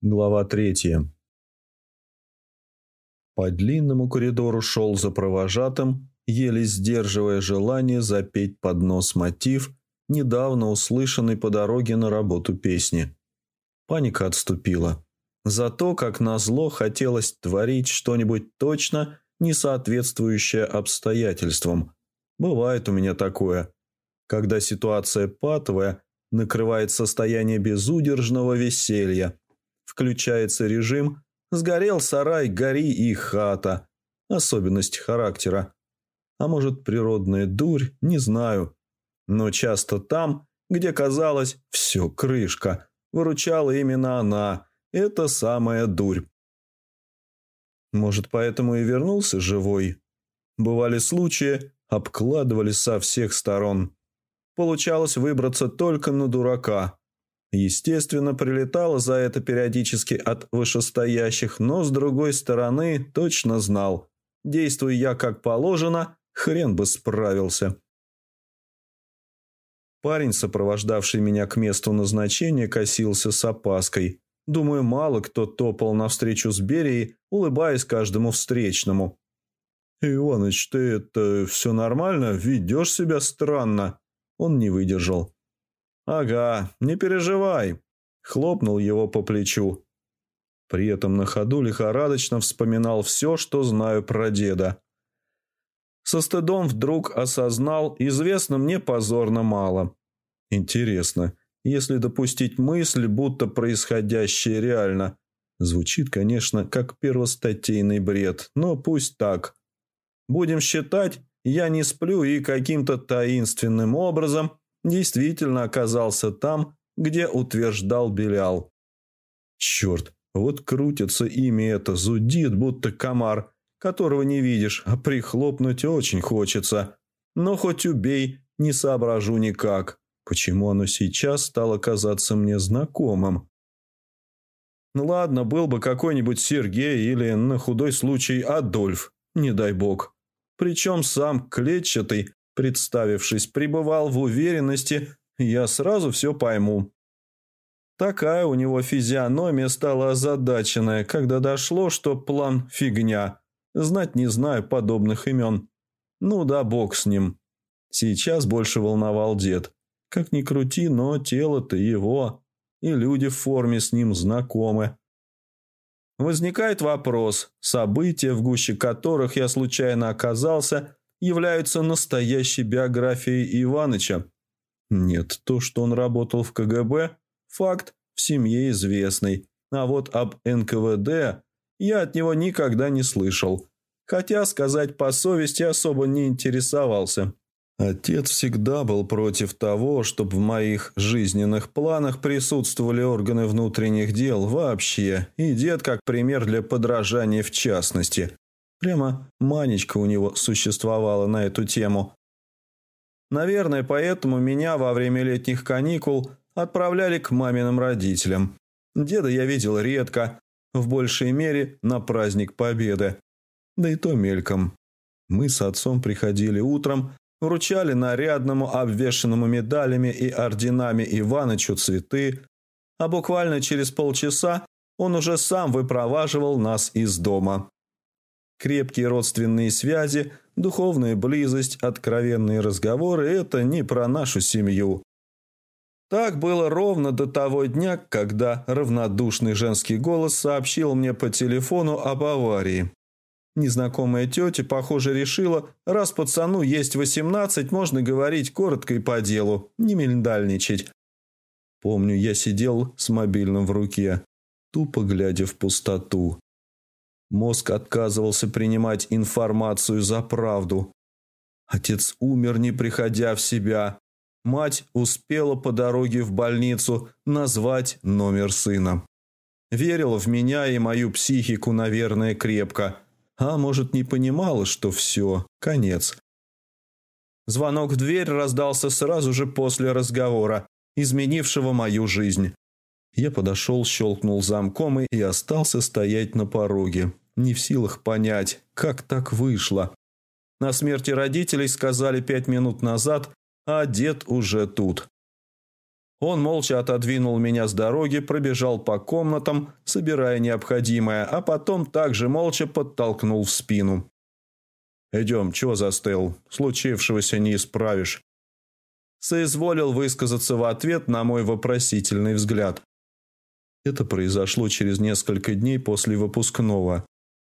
Глава третья. По длинному коридору шел за провожатым, еле сдерживая желание запеть под нос мотив, недавно услышанный по дороге на работу песни. Паника отступила. Зато, как назло, хотелось творить что-нибудь точно не соответствующее обстоятельствам. Бывает у меня такое. Когда ситуация патовая, накрывает состояние безудержного веселья – Включается режим «Сгорел сарай, гори и хата». Особенность характера. А может, природная дурь, не знаю. Но часто там, где казалось «все, крышка», выручала именно она, эта самая дурь. Может, поэтому и вернулся живой. Бывали случаи, обкладывали со всех сторон. Получалось выбраться только на дурака. Естественно, прилетало за это периодически от вышестоящих, но с другой стороны точно знал. Действуя я как положено, хрен бы справился. Парень, сопровождавший меня к месту назначения, косился с опаской. Думаю, мало кто топал навстречу с Берией, улыбаясь каждому встречному. «Иваныч, ты это все нормально? Ведешь себя странно?» Он не выдержал. «Ага, не переживай», – хлопнул его по плечу. При этом на ходу лихорадочно вспоминал все, что знаю про деда. Со стыдом вдруг осознал, известно мне позорно мало. Интересно, если допустить мысль, будто происходящее реально. Звучит, конечно, как первостатейный бред, но пусть так. Будем считать, я не сплю и каким-то таинственным образом действительно оказался там, где утверждал Белял. Черт, вот крутится имя это, зудит, будто комар, которого не видишь, а прихлопнуть очень хочется. Но хоть убей, не соображу никак, почему оно сейчас стало казаться мне знакомым. Ну ладно, был бы какой-нибудь Сергей или, на худой случай, Адольф, не дай бог. Причем сам клетчатый, представившись, пребывал в уверенности, я сразу все пойму. Такая у него физиономия стала озадаченная, когда дошло, что план фигня. Знать не знаю подобных имен. Ну да, бог с ним. Сейчас больше волновал дед. Как ни крути, но тело-то его. И люди в форме с ним знакомы. Возникает вопрос, события, в гуще которых я случайно оказался, являются настоящей биографией Иваныча. Нет, то, что он работал в КГБ, факт в семье известный. А вот об НКВД я от него никогда не слышал. Хотя, сказать по совести, особо не интересовался. Отец всегда был против того, чтобы в моих жизненных планах присутствовали органы внутренних дел вообще, и дед как пример для подражания в частности. Прямо манечка у него существовала на эту тему. Наверное, поэтому меня во время летних каникул отправляли к маминым родителям. Деда я видел редко, в большей мере на праздник Победы. Да и то мельком. Мы с отцом приходили утром, вручали нарядному, обвешанному медалями и орденами Иванычу цветы, а буквально через полчаса он уже сам выпроваживал нас из дома. Крепкие родственные связи, духовная близость, откровенные разговоры – это не про нашу семью. Так было ровно до того дня, когда равнодушный женский голос сообщил мне по телефону об аварии. Незнакомая тетя, похоже, решила, раз пацану есть восемнадцать, можно говорить коротко и по делу, не миндальничать. Помню, я сидел с мобильным в руке, тупо глядя в пустоту. Мозг отказывался принимать информацию за правду. Отец умер, не приходя в себя. Мать успела по дороге в больницу назвать номер сына. Верила в меня и мою психику, наверное, крепко. А может, не понимала, что все, конец. Звонок в дверь раздался сразу же после разговора, изменившего мою жизнь. Я подошел, щелкнул замком и остался стоять на пороге, не в силах понять, как так вышло. На смерти родителей сказали пять минут назад, а дед уже тут. Он молча отодвинул меня с дороги, пробежал по комнатам, собирая необходимое, а потом также молча подтолкнул в спину. «Идем, чего застыл? Случившегося не исправишь». Соизволил высказаться в ответ на мой вопросительный взгляд. Это произошло через несколько дней после выпускного.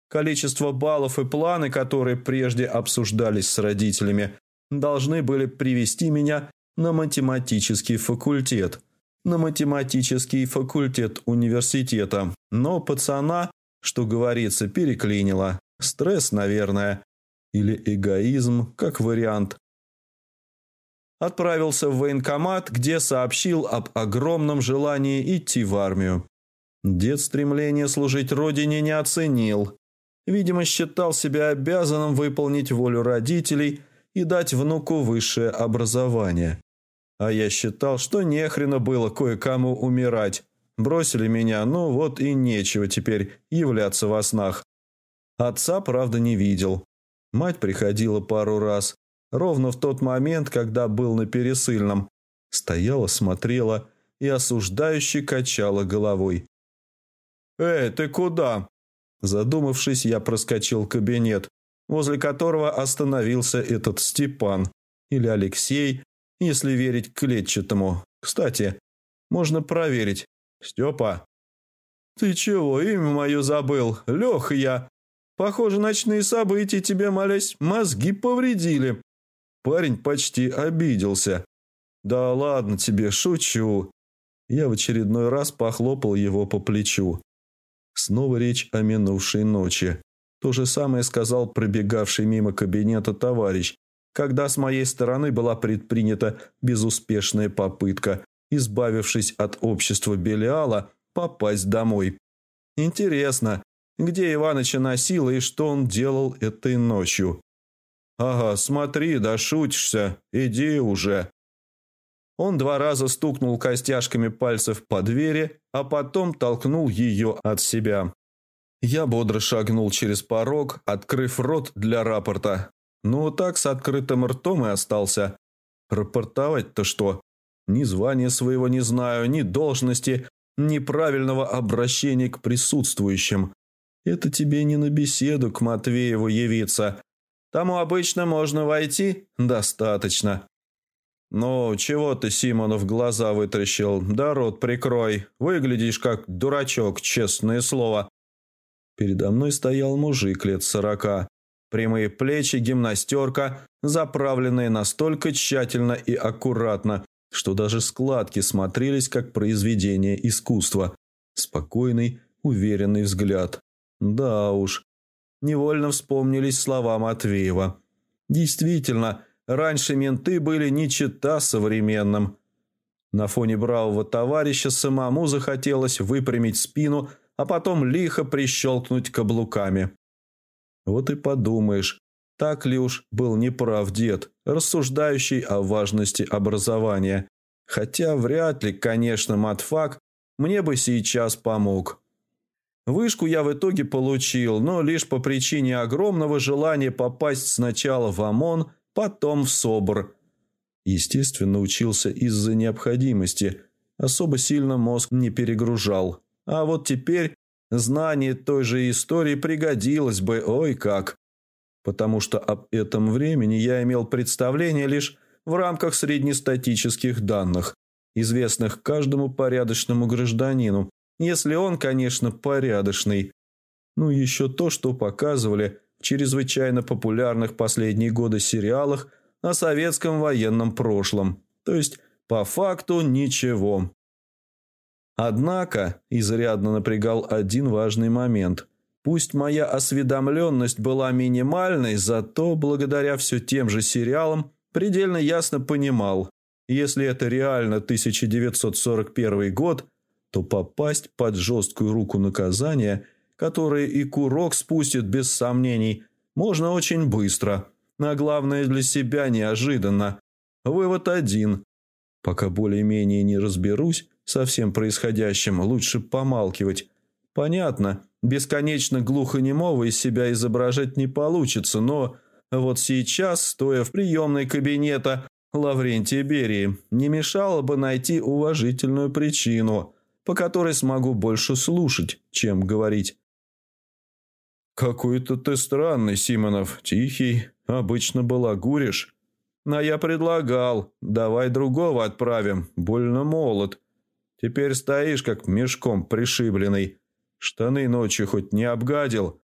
Количество баллов и планы, которые прежде обсуждались с родителями, должны были привести меня на математический факультет. На математический факультет университета. Но пацана, что говорится, переклинило. Стресс, наверное. Или эгоизм, как вариант. Отправился в военкомат, где сообщил об огромном желании идти в армию. Дед стремление служить родине не оценил. Видимо, считал себя обязанным выполнить волю родителей и дать внуку высшее образование. А я считал, что нехрена было кое-кому умирать. Бросили меня, ну вот и нечего теперь являться во снах. Отца, правда, не видел. Мать приходила пару раз, ровно в тот момент, когда был на пересыльном. Стояла, смотрела и осуждающе качала головой. «Эй, ты куда?» Задумавшись, я проскочил кабинет, возле которого остановился этот Степан или Алексей, если верить клетчатому. Кстати, можно проверить. Степа. Ты чего, имя мое забыл? Леха я. Похоже, ночные события тебе, молясь, мозги повредили. Парень почти обиделся. Да ладно тебе, шучу. Я в очередной раз похлопал его по плечу. Снова речь о минувшей ночи. То же самое сказал пробегавший мимо кабинета товарищ, когда с моей стороны была предпринята безуспешная попытка, избавившись от общества Белиала, попасть домой. Интересно, где Иваныча носило и что он делал этой ночью? «Ага, смотри, да шутишься, иди уже». Он два раза стукнул костяшками пальцев по двери, а потом толкнул ее от себя. Я бодро шагнул через порог, открыв рот для рапорта. Ну, так с открытым ртом и остался. Рапортовать-то что? Ни звания своего не знаю, ни должности, ни правильного обращения к присутствующим. Это тебе не на беседу к Матвееву явиться. Тому обычно можно войти? Достаточно. «Ну, чего ты, Симонов, глаза вытащил? Да рот прикрой. Выглядишь как дурачок, честное слово». Передо мной стоял мужик лет сорока. Прямые плечи, гимнастерка, заправленные настолько тщательно и аккуратно, что даже складки смотрелись как произведение искусства. Спокойный, уверенный взгляд. Да уж. Невольно вспомнились слова Матвеева. Действительно, раньше менты были не чета современным. На фоне бравого товарища самому захотелось выпрямить спину, а потом лихо прищелкнуть каблуками. Вот и подумаешь, так ли уж был неправ дед, рассуждающий о важности образования. Хотя вряд ли, конечно, матфак мне бы сейчас помог. Вышку я в итоге получил, но лишь по причине огромного желания попасть сначала в ОМОН, потом в СОБР. Естественно, учился из-за необходимости. Особо сильно мозг не перегружал. А вот теперь Знание той же истории пригодилось бы, ой как. Потому что об этом времени я имел представление лишь в рамках среднестатических данных, известных каждому порядочному гражданину, если он, конечно, порядочный. Ну, еще то, что показывали в чрезвычайно популярных последние годы сериалах о советском военном прошлом. То есть, по факту, ничего. Однако изрядно напрягал один важный момент. Пусть моя осведомленность была минимальной, зато благодаря все тем же сериалам предельно ясно понимал, если это реально 1941 год, то попасть под жесткую руку наказания, которое и курок спустит без сомнений, можно очень быстро, а главное для себя неожиданно. Вывод один. Пока более-менее не разберусь, со всем происходящим, лучше помалкивать. Понятно, бесконечно глухонемого из себя изображать не получится, но вот сейчас, стоя в приемной кабинета, Лаврентий Берии, не мешало бы найти уважительную причину, по которой смогу больше слушать, чем говорить. «Какой-то ты странный, Симонов, тихий, обычно балагуришь. А я предлагал, давай другого отправим, больно молод. Теперь стоишь, как мешком пришибленный. Штаны ночью хоть не обгадил».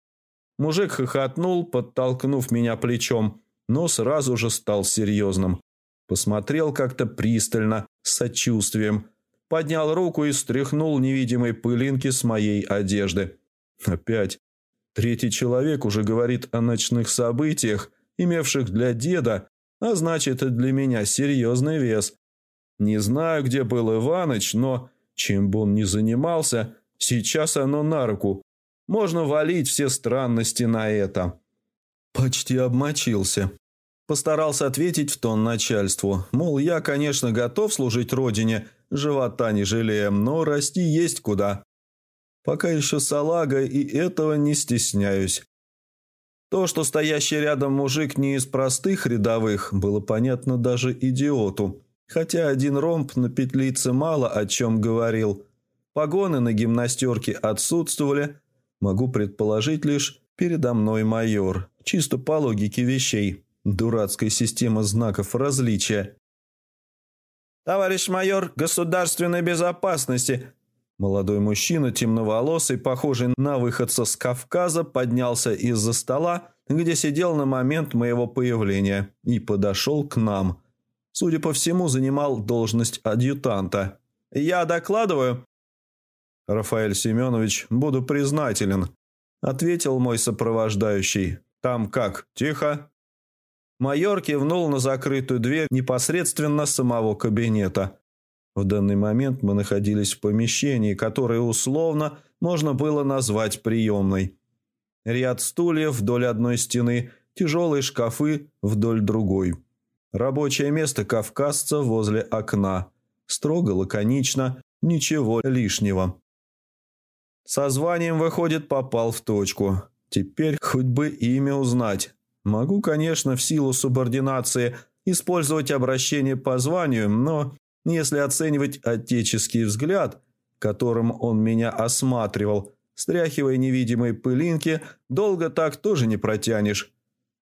Мужик хохотнул, подтолкнув меня плечом, но сразу же стал серьезным. Посмотрел как-то пристально, с сочувствием. Поднял руку и стряхнул невидимые пылинки с моей одежды. Опять Третий человек уже говорит о ночных событиях, имевших для деда, а значит и для меня серьезный вес. Не знаю, где был Иваныч, но чем бы он ни занимался, сейчас оно на руку. Можно валить все странности на это. Почти обмочился. Постарался ответить в тон начальству. Мол, я, конечно, готов служить родине, живота не жалея, но расти есть куда. Пока еще салага, и этого не стесняюсь. То, что стоящий рядом мужик не из простых рядовых, было понятно даже идиоту. Хотя один ромб на петлице мало о чем говорил. Погоны на гимнастерке отсутствовали. Могу предположить лишь передо мной майор. Чисто по логике вещей. Дурацкая система знаков различия. «Товарищ майор государственной безопасности, Молодой мужчина, темноволосый, похожий на выходца с Кавказа, поднялся из-за стола, где сидел на момент моего появления, и подошел к нам. Судя по всему, занимал должность адъютанта. «Я докладываю?» «Рафаэль Семенович, буду признателен», — ответил мой сопровождающий. «Там как, тихо?» Майор кивнул на закрытую дверь непосредственно самого кабинета. В данный момент мы находились в помещении, которое условно можно было назвать приемной. Ряд стульев вдоль одной стены, тяжелые шкафы вдоль другой. Рабочее место кавказца возле окна. Строго, лаконично, ничего лишнего. Со званием, выходит, попал в точку. Теперь хоть бы имя узнать. Могу, конечно, в силу субординации использовать обращение по званию, но если оценивать отеческий взгляд, которым он меня осматривал, стряхивая невидимые пылинки, долго так тоже не протянешь.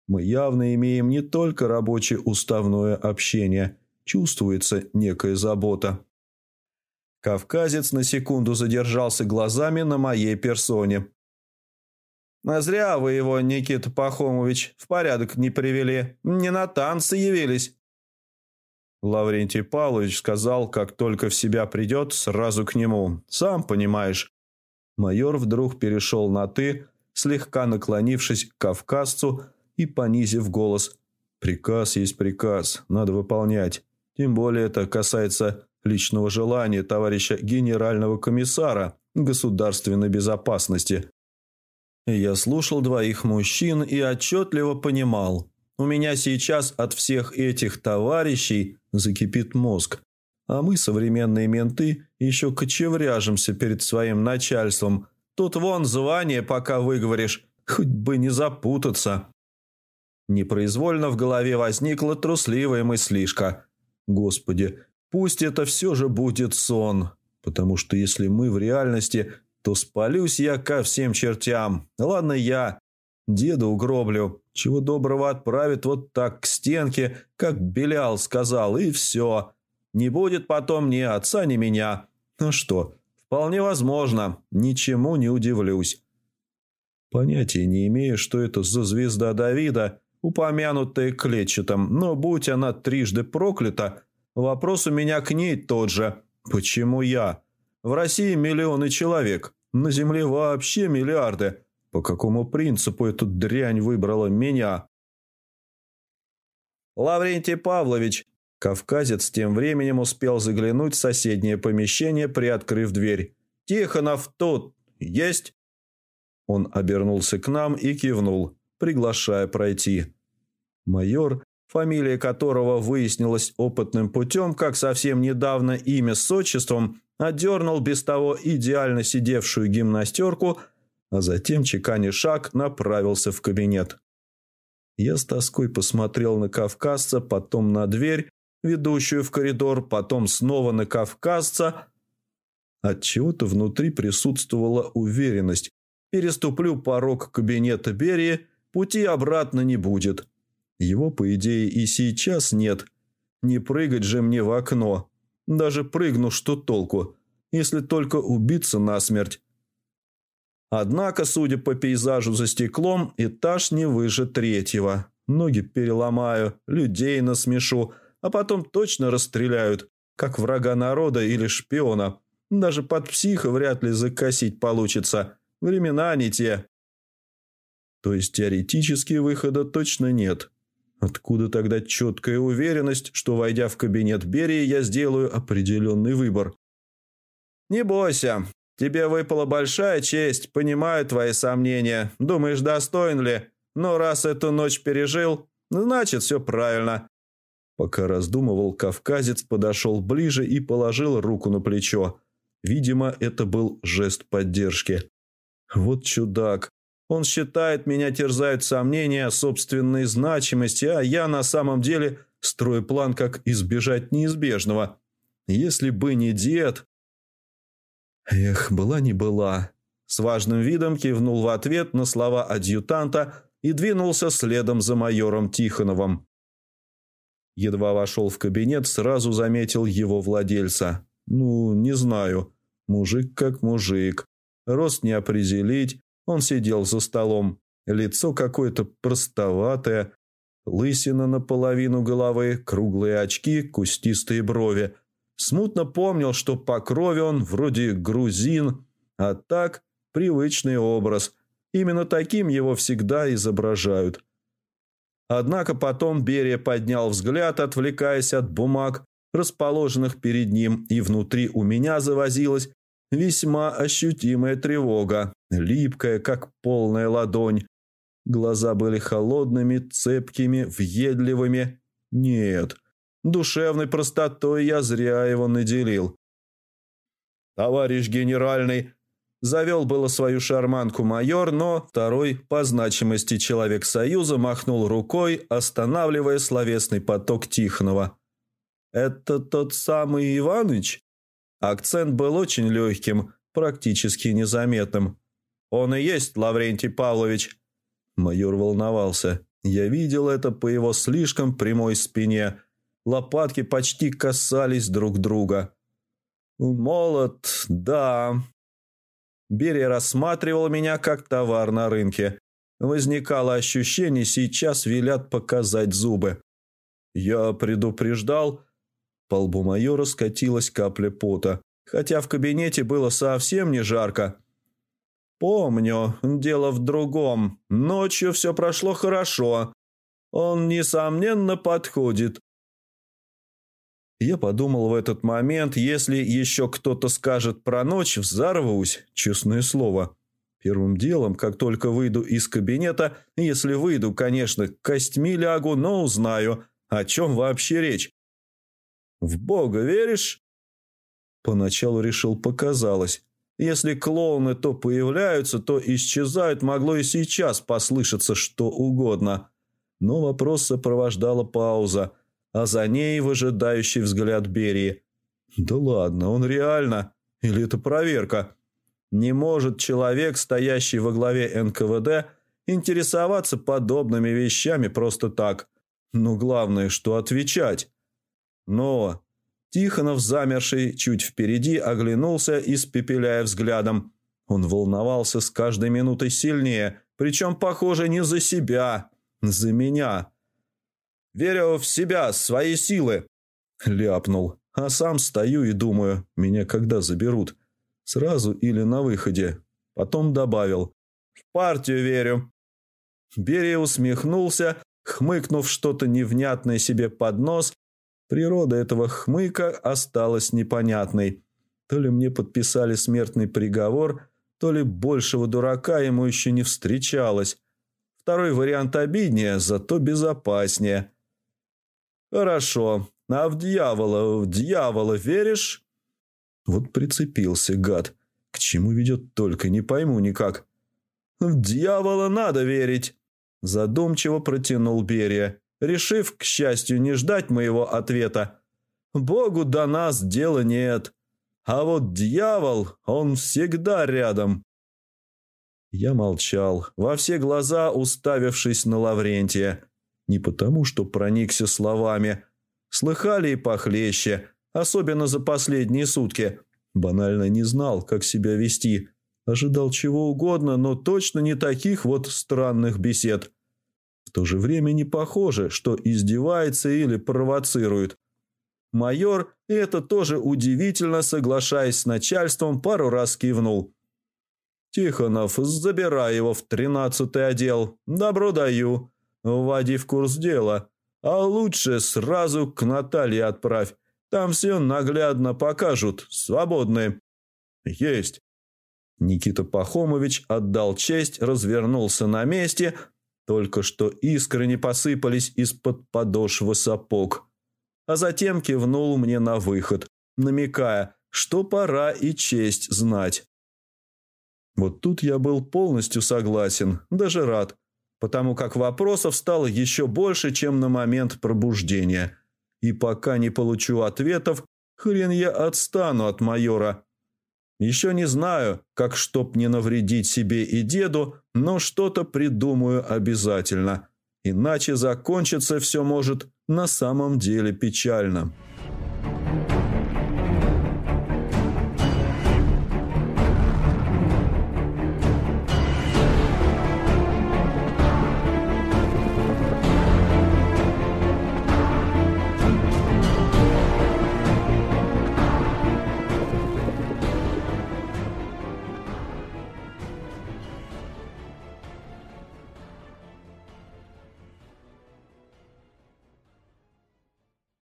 Мы явно имеем не только рабочее уставное общение, чувствуется некая забота. Кавказец на секунду задержался глазами на моей персоне. «А зря вы его, Никита Пахомович, в порядок не привели. Не на танцы явились». Лаврентий Павлович сказал, как только в себя придет, сразу к нему. «Сам понимаешь». Майор вдруг перешел на «ты», слегка наклонившись к кавказцу и понизив голос. «Приказ есть приказ, надо выполнять. Тем более это касается личного желания товарища генерального комиссара государственной безопасности». Я слушал двоих мужчин и отчетливо понимал, у меня сейчас от всех этих товарищей закипит мозг. А мы, современные менты, еще кочевряжемся перед своим начальством. Тут вон звание, пока выговоришь, хоть бы не запутаться. Непроизвольно в голове возникла трусливая мыслишка. Господи, пусть это все же будет сон, потому что если мы в реальности, то спалюсь я ко всем чертям. Ладно я, деда угроблю, чего доброго отправит вот так к стенке, как Белял сказал, и все. Не будет потом ни отца, ни меня. Ну что, вполне возможно, ничему не удивлюсь. Понятия не имею, что это за звезда Давида, упомянутая клетчатом, но будь она трижды проклята, вопрос у меня к ней тот же. Почему я? В России миллионы человек, на Земле вообще миллиарды. По какому принципу эту дрянь выбрала меня? Лаврентий Павлович. Кавказец тем временем успел заглянуть в соседнее помещение, приоткрыв дверь. «Тихонов тут! Есть?» Он обернулся к нам и кивнул, приглашая пройти. Майор, фамилия которого выяснилась опытным путем, как совсем недавно имя с отчеством, отдернул без того идеально сидевшую гимнастерку – а затем, чеканя шаг, направился в кабинет. Я с тоской посмотрел на кавказца, потом на дверь, ведущую в коридор, потом снова на кавказца. Отчего-то внутри присутствовала уверенность. Переступлю порог кабинета Берии, пути обратно не будет. Его, по идее, и сейчас нет. Не прыгать же мне в окно. Даже прыгну, что толку, если только убиться насмерть. Однако, судя по пейзажу за стеклом, этаж не выше третьего. Ноги переломаю, людей насмешу, а потом точно расстреляют, как врага народа или шпиона. Даже под психа вряд ли закосить получится. Времена не те. То есть теоретически выхода точно нет. Откуда тогда четкая уверенность, что, войдя в кабинет Берии, я сделаю определенный выбор? «Не бойся. Тебе выпала большая честь, понимаю твои сомнения. Думаешь, достоин ли? Но раз эту ночь пережил, значит, все правильно». Пока раздумывал, кавказец подошел ближе и положил руку на плечо. Видимо, это был жест поддержки. «Вот чудак. Он считает, меня терзают сомнения о собственной значимости, а я на самом деле строю план, как избежать неизбежного. Если бы не дед... Эх, была не была. С важным видом кивнул в ответ на слова адъютанта и двинулся следом за майором Тихоновым. Едва вошел в кабинет, сразу заметил его владельца. Ну, не знаю. Мужик как мужик. Рост не определить, он сидел за столом. Лицо какое-то простоватое, лысина наполовину головы, круглые очки, кустистые брови. Смутно помнил, что по крови он вроде грузин, а так привычный образ. Именно таким его всегда изображают. Однако потом Берия поднял взгляд, отвлекаясь от бумаг, расположенных перед ним, и внутри у меня завозилась весьма ощутимая тревога липкая, как полная ладонь. Глаза были холодными, цепкими, въедливыми. Нет, душевной простотой я зря его наделил. «Товарищ генеральный!» Завел было свою шарманку майор, но второй по значимости человек Союза махнул рукой, останавливая словесный поток Тихонова. «Это тот самый Иваныч?» Акцент был очень легким, практически незаметным. «Он и есть Лаврентий Павлович». Майор волновался. Я видел это по его слишком прямой спине. Лопатки почти касались друг друга. «Молод, да». Берия рассматривал меня как товар на рынке. Возникало ощущение, сейчас велят показать зубы. Я предупреждал. По лбу майора скатилась капля пота. Хотя в кабинете было совсем не жарко. «Помню. Дело в другом. Ночью все прошло хорошо. Он, несомненно, подходит». Я подумал в этот момент, если еще кто-то скажет про ночь, взорвусь, честное слово. Первым делом, как только выйду из кабинета, если выйду, конечно, костьми лягу, но узнаю, о чем вообще речь. «В Бога веришь?» Поначалу решил, показалось. Если клоуны то появляются, то исчезают, могло и сейчас послышаться что угодно. Но вопрос сопровождала пауза, а за ней выжидающий взгляд Берии. «Да ладно, он реально? Или это проверка?» Не может человек, стоящий во главе НКВД, интересоваться подобными вещами просто так. Но главное, что отвечать. Но Тихонов, замерший чуть впереди, оглянулся, испепеляя взглядом. Он волновался с каждой минутой сильнее, причем, похоже, не за себя, за меня. «Верю в себя, свои силы!» – ляпнул. А сам стою и думаю, меня когда заберут? Сразу или на выходе? Потом добавил. «В партию верю». Берия усмехнулся, хмыкнув что-то невнятное себе под нос Природа этого хмыка осталась непонятной. То ли мне подписали смертный приговор, то ли большего дурака ему еще не встречалось. Второй вариант обиднее, зато безопаснее. «Хорошо. А в дьявола, в дьявола веришь?» Вот прицепился, гад. К чему ведет только, не пойму никак. «В дьявола надо верить!» Задумчиво протянул Берия. Решив, к счастью, не ждать моего ответа. «Богу до нас дела нет, а вот дьявол, он всегда рядом». Я молчал, во все глаза уставившись на Лаврентия. Не потому, что проникся словами. Слыхали и похлеще, особенно за последние сутки. Банально не знал, как себя вести. Ожидал чего угодно, но точно не таких вот странных бесед. В то же время не похоже, что издевается или провоцирует. Майор, это тоже удивительно, соглашаясь с начальством, пару раз кивнул. «Тихонов, забирай его в тринадцатый отдел. Добро даю. Вводи в курс дела. А лучше сразу к Наталье отправь. Там все наглядно покажут. Свободны». «Есть». Никита Пахомович отдал честь, развернулся на месте, только что искры не посыпались из-под подошвы сапог. А затем кивнул мне на выход, намекая, что пора и честь знать. Вот тут я был полностью согласен, даже рад, потому как вопросов стало еще больше, чем на момент пробуждения. И пока не получу ответов, хрен я отстану от майора. Еще не знаю, как чтоб не навредить себе и деду, но что-то придумаю обязательно. Иначе закончится все может на самом деле печально.